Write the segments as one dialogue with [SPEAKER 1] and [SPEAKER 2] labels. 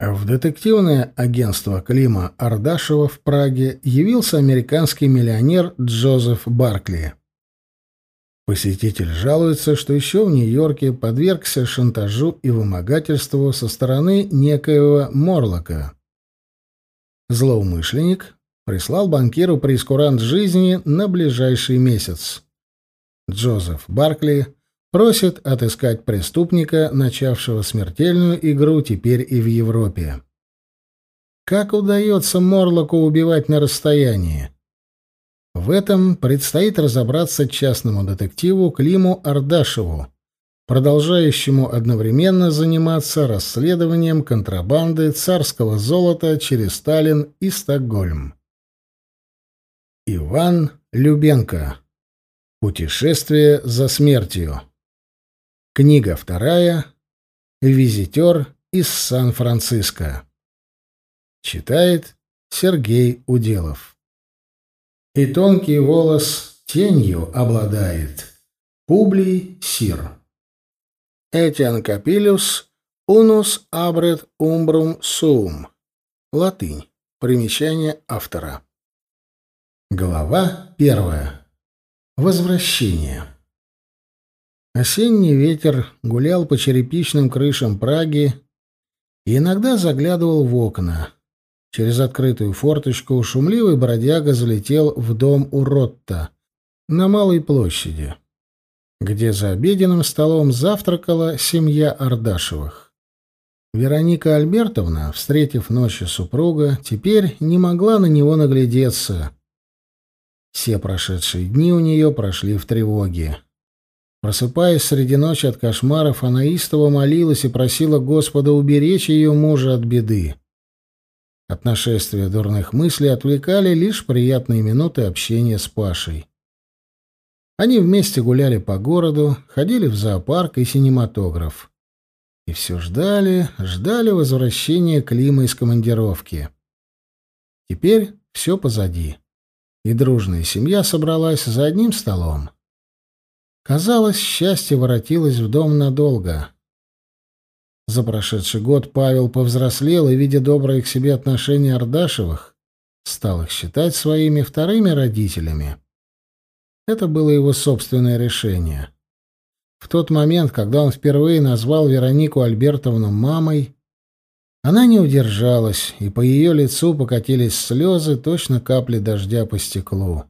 [SPEAKER 1] В детективное агентство Клима Ардашева в Праге явился американский миллионер Джозеф Баркли. Посетитель жалуется, что еще в Нью-Йорке подвергся шантажу и вымогательству со стороны некоего Морлока. Злоумышленник прислал банкиру прескурант жизни на ближайший месяц. Джозеф Баркли Просит отыскать преступника, начавшего смертельную игру теперь и в Европе. Как удается Морлоку убивать на расстоянии? В этом предстоит разобраться частному детективу Климу Ардашеву, продолжающему одновременно заниматься расследованием контрабанды царского золота через Сталин и Стокгольм. Иван Любенко. Путешествие за смертью. Книга вторая. Визитер из Сан-Франциско. Читает Сергей Уделов. И тонкий волос тенью обладает. Публий Сир. Этиан Капилюс унус абрет умбрум сум. Латынь. Примечание автора. Глава первая. Возвращение. Осенний ветер гулял по черепичным крышам Праги и иногда заглядывал в окна. Через открытую форточку шумливый бродяга залетел в дом у Ротта на Малой площади, где за обеденным столом завтракала семья Ардашевых. Вероника Альбертовна, встретив ночью супруга, теперь не могла на него наглядеться. Все прошедшие дни у нее прошли в тревоге. Просыпаясь среди ночи от кошмаров, она истово молилась и просила Господа уберечь ее мужа от беды. От нашествия дурных мыслей отвлекали лишь приятные минуты общения с Пашей. Они вместе гуляли по городу, ходили в зоопарк и синематограф. И все ждали, ждали возвращения Клима из командировки. Теперь все позади. И дружная семья собралась за одним столом. Казалось, счастье воротилось в дом надолго. За прошедший год Павел повзрослел и, видя доброе к себе отношение Ардашевых, стал их считать своими вторыми родителями. Это было его собственное решение. В тот момент, когда он впервые назвал Веронику Альбертовну мамой, она не удержалась, и по ее лицу покатились слезы, точно капли дождя по стеклу.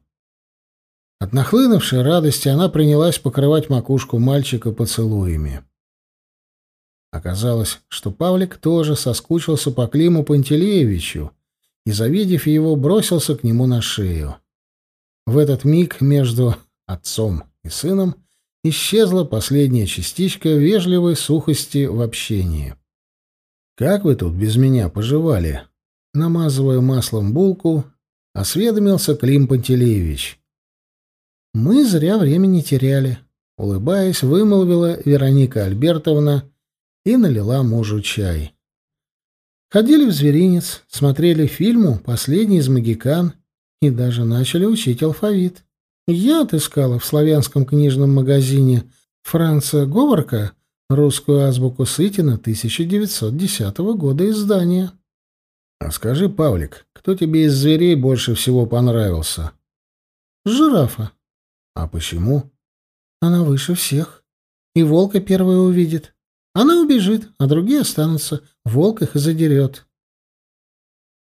[SPEAKER 1] От нахлынувшей радости она принялась покрывать макушку мальчика поцелуями. Оказалось, что Павлик тоже соскучился по Климу Пантелеевичу и, завидев его, бросился к нему на шею. В этот миг между отцом и сыном исчезла последняя частичка вежливой сухости в общении. «Как вы тут без меня поживали?» Намазывая маслом булку, осведомился Клим Пантелеевич. Мы зря времени теряли, улыбаясь, вымолвила Вероника Альбертовна и налила мужу чай. Ходили в зверинец, смотрели фильму «Последний из магикан» и даже начали учить алфавит. Я отыскала в славянском книжном магазине Франца Говорка русскую азбуку Сытина 1910 года издания. — А скажи, Павлик, кто тебе из зверей больше всего понравился? — Жирафа. А почему? Она выше всех. И волка первая увидит. Она убежит, а другие останутся. Волк их задерет.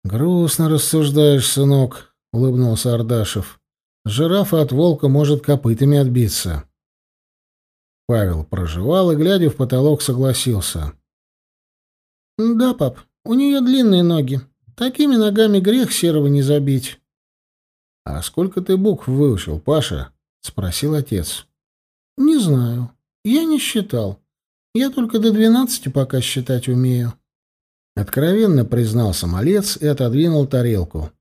[SPEAKER 1] Грустно рассуждаешь, сынок, улыбнулся Ардашев. Жирафа от волка может копытами отбиться. Павел проживал и, глядя в потолок, согласился. «Да, пап, у нее длинные ноги. Такими ногами грех серого не забить». «А сколько ты букв выучил, Паша?» Спросил отец. Не знаю. Я не считал. Я только до двенадцати пока считать умею. Откровенно признался малец и отодвинул тарелку.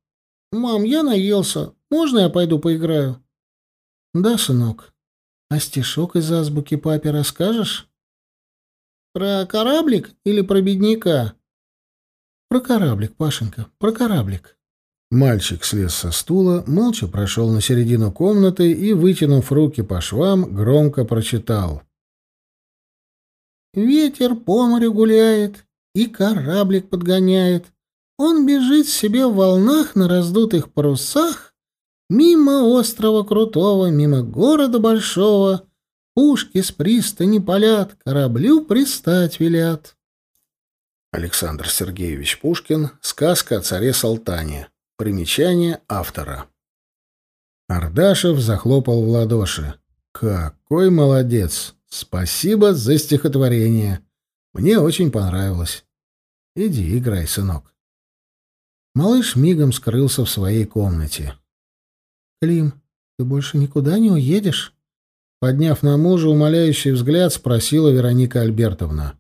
[SPEAKER 1] Мам, я наелся. Можно я пойду поиграю? Да, сынок. А стишок из азбуки папе расскажешь? Про кораблик или про бедняка? Про кораблик, Пашенька, про кораблик. Мальчик слез со стула, молча прошел на середину комнаты и, вытянув руки по швам, громко прочитал. «Ветер по морю гуляет, и кораблик подгоняет. Он бежит себе в волнах на раздутых парусах, мимо острова Крутого, мимо города Большого. Пушки с пристани полят, кораблю пристать велят. Александр Сергеевич Пушкин. Сказка о царе Салтане. Примечание автора. Ардашев захлопал в ладоши. «Какой молодец! Спасибо за стихотворение. Мне очень понравилось. Иди, играй, сынок». Малыш мигом скрылся в своей комнате. «Клим, ты больше никуда не уедешь?» Подняв на мужа умоляющий взгляд, спросила Вероника Альбертовна.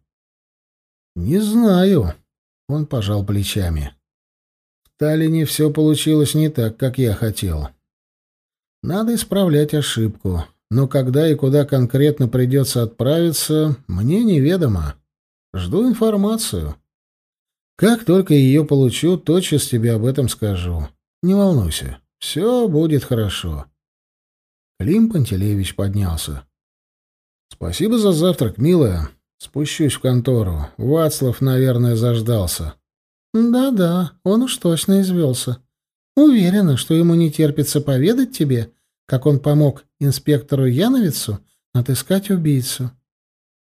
[SPEAKER 1] «Не знаю», — он пожал плечами. «В Таллине все получилось не так, как я хотел. Надо исправлять ошибку, но когда и куда конкретно придется отправиться, мне неведомо. Жду информацию». Как только ее получу, тотчас тебе об этом скажу. Не волнуйся, все будет хорошо. Клим Пантелеевич поднялся. Спасибо за завтрак, милая. Спущусь в контору. Вацлав, наверное, заждался. Да-да, он уж точно извелся. Уверена, что ему не терпится поведать тебе, как он помог инспектору Яновицу отыскать убийцу.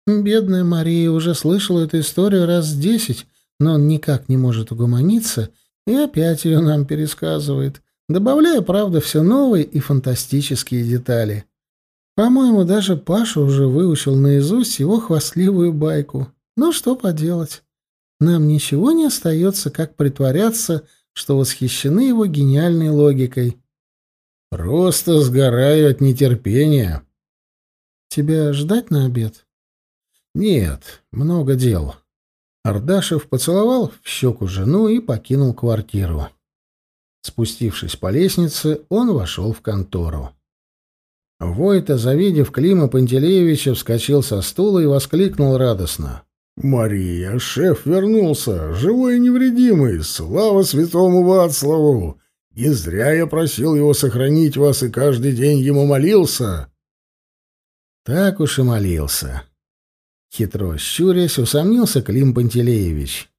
[SPEAKER 1] Бедная Мария уже слышала эту историю раз десять, но он никак не может угомониться и опять ее нам пересказывает, добавляя, правда, все новые и фантастические детали. По-моему, даже Паша уже выучил наизусть его хвастливую байку. Ну, что поделать. Нам ничего не остается, как притворяться, что восхищены его гениальной логикой. Просто сгораю от нетерпения. Тебя ждать на обед? Нет, много дел. Ардашев поцеловал в щеку жену и покинул квартиру. Спустившись по лестнице, он вошел в контору. Войта, завидев Клима Пантелеевича, вскочил со стула и воскликнул радостно. «Мария, шеф вернулся, живой и невредимый, слава святому Вацлаву! Не зря я просил его сохранить вас и каждый день ему молился!» Так уж и молился. Хитро щурясь, усомнился Клим Пантелеевич.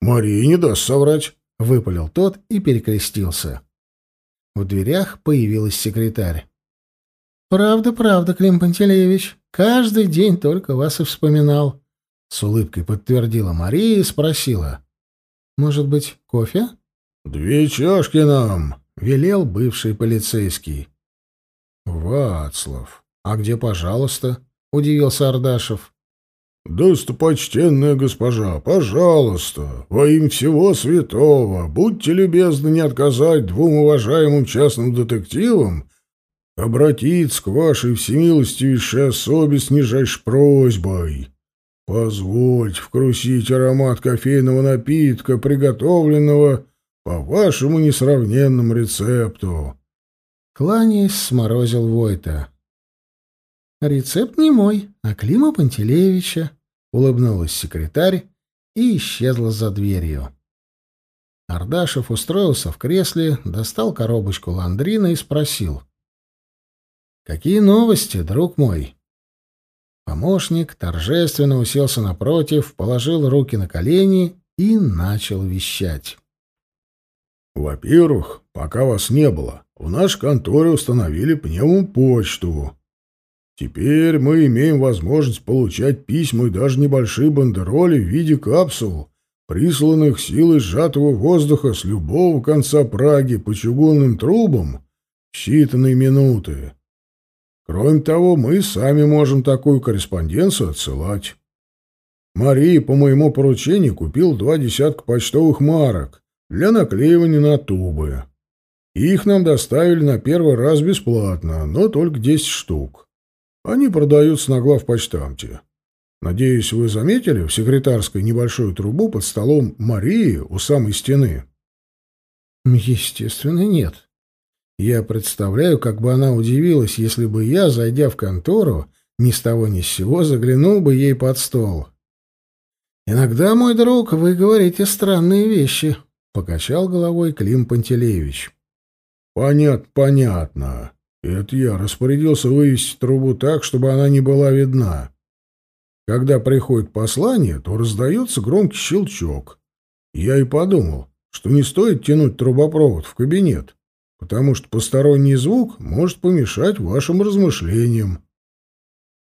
[SPEAKER 1] «Мария не даст соврать», — выпалил тот и перекрестился. В дверях появилась секретарь. «Правда, правда, Клим Пантелеевич. Каждый день только вас и вспоминал», — с улыбкой подтвердила Мария и спросила. «Может быть, кофе?» «Две чашки нам», — велел бывший полицейский. «Вацлав, а где, пожалуйста?» — удивился Ардашев. «Достопочтенная госпожа, пожалуйста, во имя всего святого, будьте любезны не отказать двум уважаемым частным детективам обратиться к вашей всемилостивейшей особе с нижайшей просьбой. Позвольте вкрусить аромат кофейного напитка, приготовленного по вашему несравненному рецепту». Кланяясь, сморозил Войта. «Рецепт не мой, а Клима Пантелеевича», — улыбнулась секретарь и исчезла за дверью. Ардашев устроился в кресле, достал коробочку ландрина и спросил. «Какие новости, друг мой?» Помощник торжественно уселся напротив, положил руки на колени и начал вещать. «Во-первых, пока вас не было, в нашей конторе установили пневмопочту. Теперь мы имеем возможность получать письма и даже небольшие бандероли в виде капсул, присланных силой сжатого воздуха с любого конца Праги по чугунным трубам в считанные минуты. Кроме того, мы сами можем такую корреспонденцию отсылать. Мария по моему поручению купил два десятка почтовых марок для наклеивания на тубы. Их нам доставили на первый раз бесплатно, но только десять штук. Они продаются на главпочтамте. Надеюсь, вы заметили в секретарской небольшую трубу под столом Марии у самой стены? Естественно, нет. Я представляю, как бы она удивилась, если бы я, зайдя в контору, ни с того ни с сего заглянул бы ей под стол. Иногда, мой друг, вы говорите странные вещи, покачал головой Клим Пантелеевич. Понятно, понятно. Это я распорядился вывести трубу так, чтобы она не была видна.
[SPEAKER 2] Когда приходит послание, то раздается громкий щелчок. Я и подумал, что не стоит тянуть трубопровод в кабинет, потому что посторонний звук может помешать вашим размышлениям.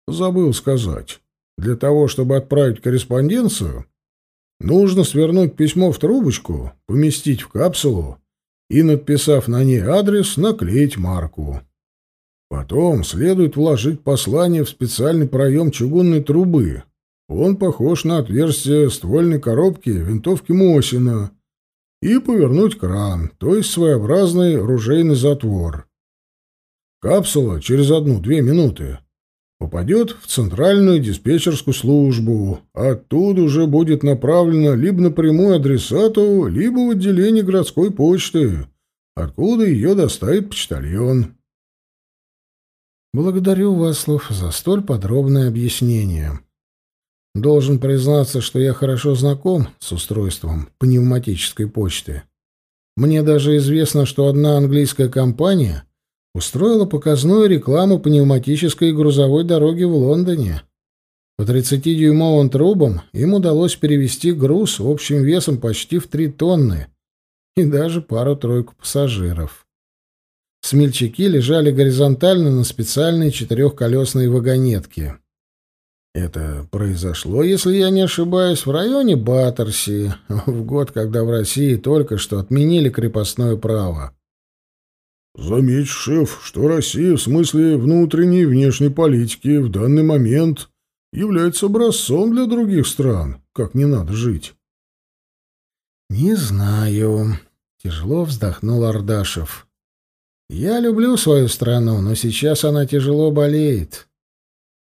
[SPEAKER 2] Забыл сказать. Для того, чтобы отправить корреспонденцию, нужно свернуть письмо в трубочку, поместить в капсулу и, надписав на ней адрес, наклеить марку. Потом следует вложить послание в специальный проем чугунной трубы. Он похож на отверстие ствольной коробки винтовки Мосина. И повернуть кран, то есть своеобразный ружейный затвор. Капсула через одну-две минуты попадет в центральную диспетчерскую службу. Оттуда уже будет направлена либо напрямую адресату, либо в отделение городской почты, откуда ее доставит почтальон.
[SPEAKER 1] Благодарю, Васлов, за столь подробное объяснение. Должен признаться, что я хорошо знаком с устройством пневматической почты. Мне даже известно, что одна английская компания устроила показную рекламу пневматической грузовой дороги в Лондоне. По 30-дюймовым трубам им удалось перевести груз общим весом почти в 3 тонны и даже пару-тройку пассажиров. Смельчаки лежали горизонтально на специальной четырехколесной вагонетке. Это произошло, если я не ошибаюсь, в районе Баттерси, в год, когда в России только что отменили крепостное право.
[SPEAKER 2] Заметь, шеф, что Россия в смысле внутренней и внешней политики в данный момент является образцом для других стран, как не надо жить.
[SPEAKER 1] Не знаю, тяжело вздохнул Ардашев. Я люблю свою страну, но сейчас она тяжело болеет.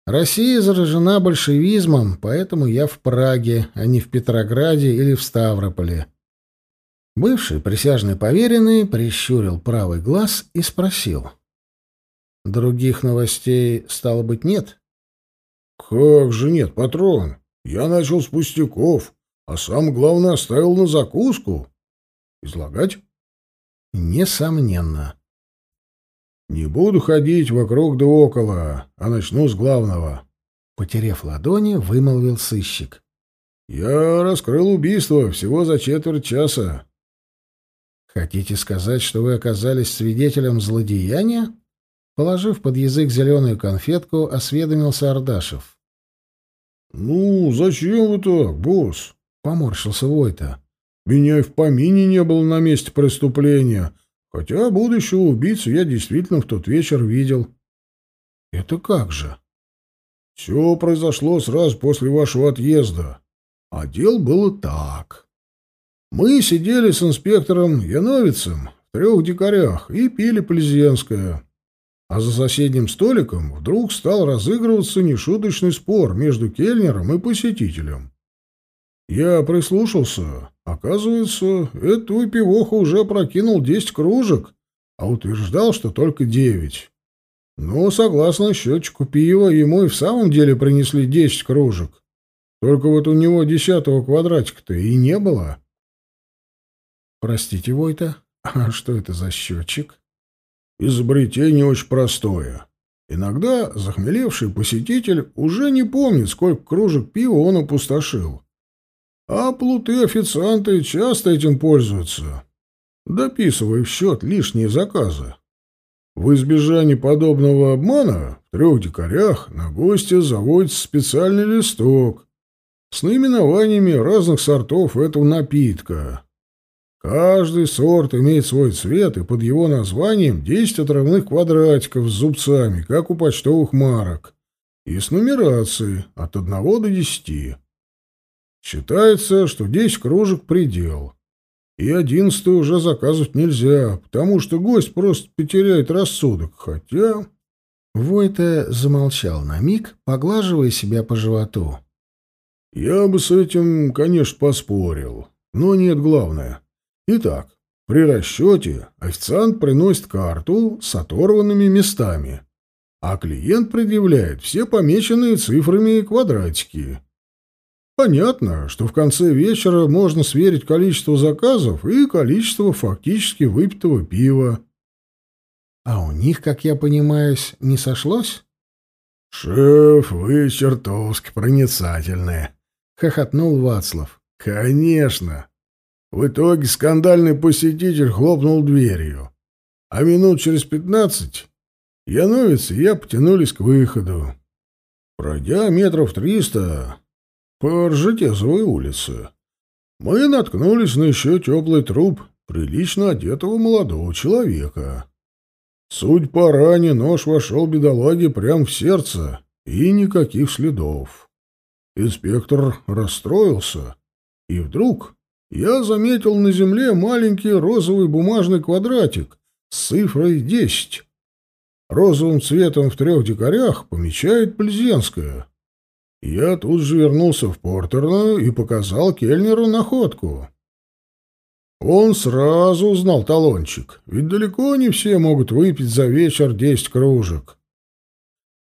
[SPEAKER 1] Россия заражена большевизмом, поэтому я в Праге, а не в Петрограде или в Ставрополе. Бывший присяжный поверенный прищурил правый глаз и спросил. «Других новостей, стало быть, нет?»
[SPEAKER 2] «Как же нет, патрон? Я начал с пустяков, а сам, главное, оставил на закуску. Излагать?»
[SPEAKER 1] «Несомненно.
[SPEAKER 2] Не буду ходить вокруг да около, а начну с главного.
[SPEAKER 1] Потерев ладони, вымолвил сыщик.
[SPEAKER 2] Я раскрыл убийство всего за четверть часа.
[SPEAKER 1] Хотите сказать, что вы оказались свидетелем злодеяния? Положив под язык зеленую конфетку, осведомился Ардашев.
[SPEAKER 2] «Ну, зачем вы так, босс?»
[SPEAKER 1] — поморщился Войта.
[SPEAKER 2] «Меня и в помине не было на месте преступления, Хотя будущего убийцу я действительно в тот вечер видел.
[SPEAKER 1] Это как же?
[SPEAKER 2] Все произошло сразу после вашего отъезда. А дело было так. Мы сидели с инспектором Яновицем в трех дикарях и пили плезенское. А за соседним столиком вдруг стал разыгрываться нешуточный спор между кельнером и посетителем. Я прислушался. Оказывается, этот выпивоха уже прокинул десять кружек, а утверждал, что только девять. Но, согласно счетчику пива, ему и в самом деле принесли десять кружек. Только вот у него десятого квадратика-то и не было.
[SPEAKER 1] Простите, Войта, а что это за счетчик?
[SPEAKER 2] Изобретение очень простое. Иногда захмелевший посетитель уже не помнит, сколько кружек пива он опустошил. А плуты-официанты часто этим пользуются, дописывая в счет лишние заказы. В избежание подобного обмана в трех дикарях на гостя заводится специальный листок с наименованиями разных сортов этого напитка. Каждый сорт имеет свой цвет, и под его названием 10 отрывных квадратиков с зубцами, как у почтовых марок, и с нумерацией от 1 до 10. Считается, что десять кружек — предел. И одиннадцатую уже заказывать нельзя, потому что гость просто потеряет рассудок, хотя...
[SPEAKER 1] Войта замолчал на миг, поглаживая себя по животу.
[SPEAKER 2] «Я бы с этим, конечно, поспорил, но нет главное. Итак, при расчете официант приносит карту с оторванными местами, а клиент предъявляет все помеченные цифрами квадратики. Понятно, что в конце вечера можно сверить количество заказов и количество фактически выпитого пива.
[SPEAKER 1] А у них, как я понимаю, не сошлось?
[SPEAKER 2] «Шеф, вы чертовски проницательны», — хохотнул Вацлав. «Конечно. В итоге скандальный посетитель хлопнул дверью, а минут через пятнадцать Яновец и я потянулись к выходу. Пройдя метров триста по Ржетезовой улице, мы наткнулись на еще теплый труп прилично одетого молодого человека. Суть по ране, нож вошел бедолаге прямо в сердце, и никаких следов. Инспектор расстроился, и вдруг я заметил на земле маленький розовый бумажный квадратик с цифрой десять розовым цветом в трех дикарях помечает Плезенская. Я тут же вернулся в Портерно и показал Кельнеру находку. Он сразу узнал талончик, ведь далеко не все могут выпить за вечер десять кружек.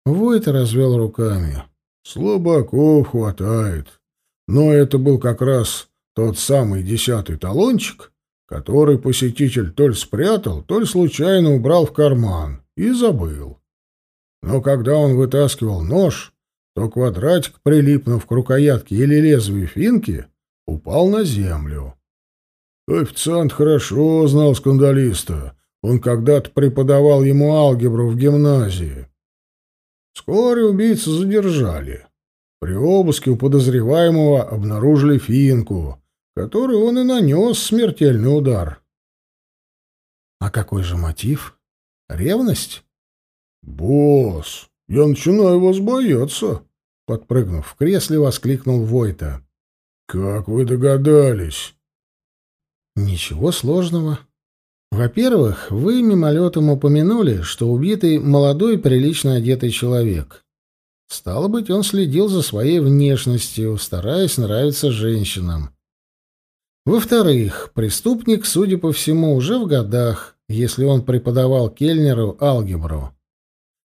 [SPEAKER 2] Войт развел руками. Слабаков хватает. Но это был как раз тот самый десятый талончик, который посетитель то ли спрятал, то ли случайно убрал в карман и забыл. Но когда он вытаскивал нож, то квадратик, прилипнув к рукоятке или лезвию финки, упал на землю. Официант хорошо знал скандалиста. Он когда-то преподавал ему алгебру в гимназии. Вскоре убийцу задержали. При обыске у подозреваемого обнаружили финку, которой он и нанес смертельный удар. А какой же мотив? Ревность? «Босс, я начинаю вас бояться!» Подпрыгнув в кресле, воскликнул Войта. «Как вы догадались?» «Ничего сложного. Во-первых, вы мимолетом упомянули, что убитый молодой прилично одетый человек. Стало быть, он следил за своей внешностью, стараясь нравиться женщинам. Во-вторых, преступник, судя по всему, уже в годах, если он преподавал Кельнеру алгебру.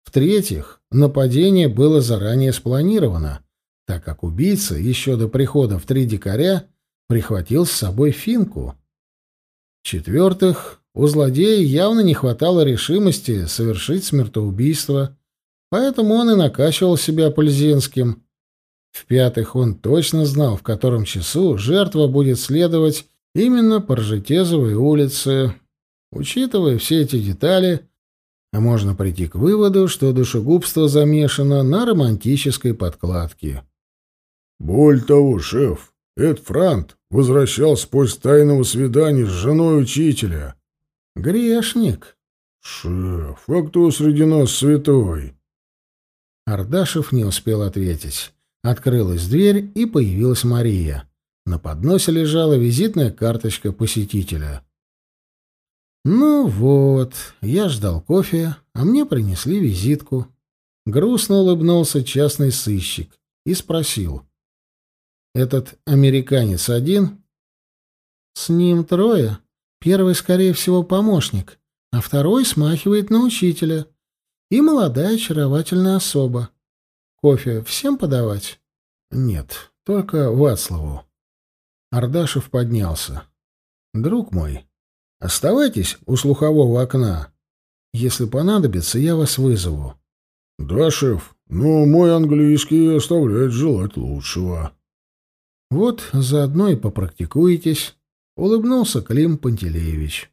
[SPEAKER 2] В-третьих, нападение было заранее спланировано, так как убийца еще до прихода в три дикаря прихватил с собой финку. В-четвертых, у злодея явно не хватало решимости совершить смертоубийство, поэтому он и накачивал себя Пользенским. В-пятых, он точно знал, в котором часу жертва будет следовать именно по Ржетезовой улице, Учитывая все эти детали, можно прийти к выводу, что душегубство замешано на романтической подкладке.
[SPEAKER 3] «Боль того, шеф, Эд Франт возвращался после тайного свидания с женой учителя».
[SPEAKER 1] «Грешник».
[SPEAKER 3] «Шеф, а кто среди нас святой?»
[SPEAKER 1] Ардашев не успел ответить. Открылась дверь, и появилась Мария. На подносе лежала визитная карточка посетителя. Ну вот, я ждал кофе, а мне принесли визитку. Грустно улыбнулся частный сыщик и спросил. «Этот американец один?» «С ним трое. Первый, скорее всего, помощник, а второй смахивает на учителя. И молодая очаровательная особа. Кофе всем подавать?» «Нет, только Вацлаву». Ардашев поднялся. «Друг мой, Оставайтесь у слухового окна. Если понадобится, я вас вызову.
[SPEAKER 3] — Да, шеф, но мой английский оставляет желать лучшего.
[SPEAKER 1] — Вот заодно и попрактикуетесь, — улыбнулся Клим Пантелеевич.